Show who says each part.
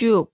Speaker 1: Juk